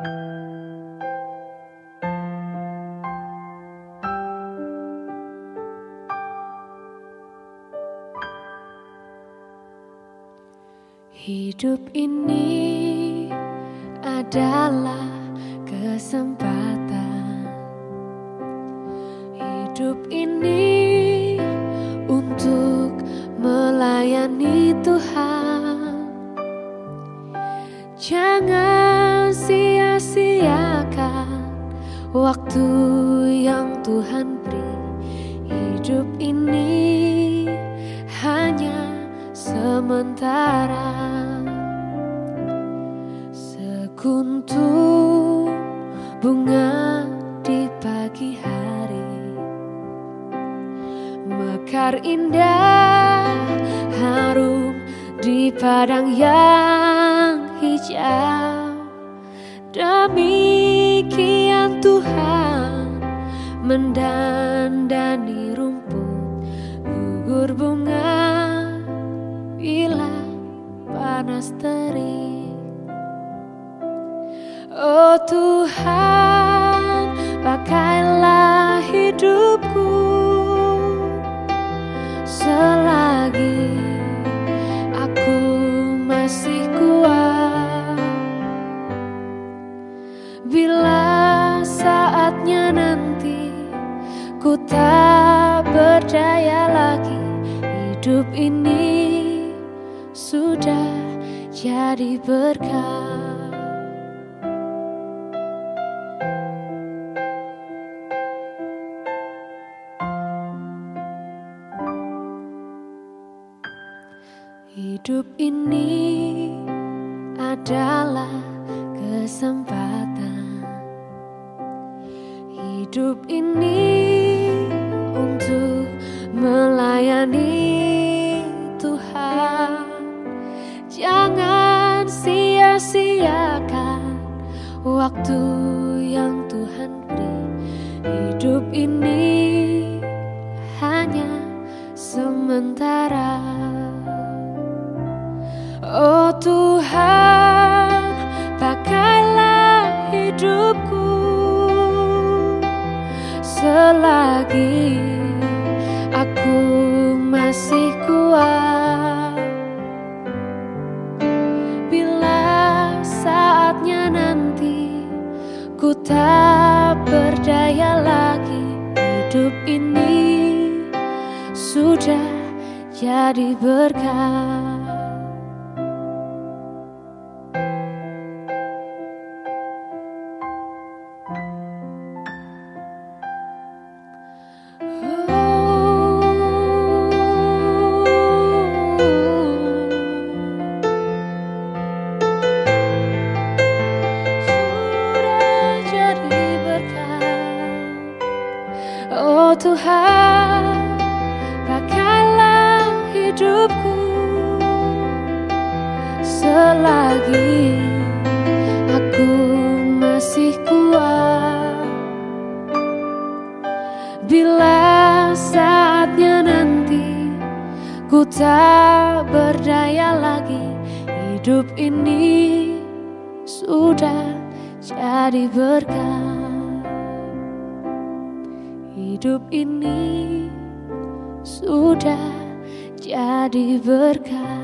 Hidup ini adalah kesempatan. Hidup ini untuk melayani Tuhan. Jangan sia-siakan waktu yang Tuhan beri. Hidup ini hanya sementara sekuntum bunga di pagi hari mekar indah harum di padang yang hijau demikian Tuhan mendandani rumput gugur bunga bila panas terik. Oh Tuhan pakailah hidupku Selagi saatnya nanti ku tak berdaya lagi Hidup ini sudah jadi berkah. Hidup ini adalah kesempatan. Hidup ini untuk melayani Jangan sia-siakan waktu yang Tuhan beri. Hidup ini hanya sementara. Oh Tuhan, selagi aku masih kuat. Ku tak berdaya lagi Hidup ini Sudah jadi berkah Oh Tuhan, pakailah hidupku selagi aku masih kuat. Bila saatnya nanti ku tak berdaya lagi, hidup ini sudah jadi berkah hidup ini sudah jadi berkah.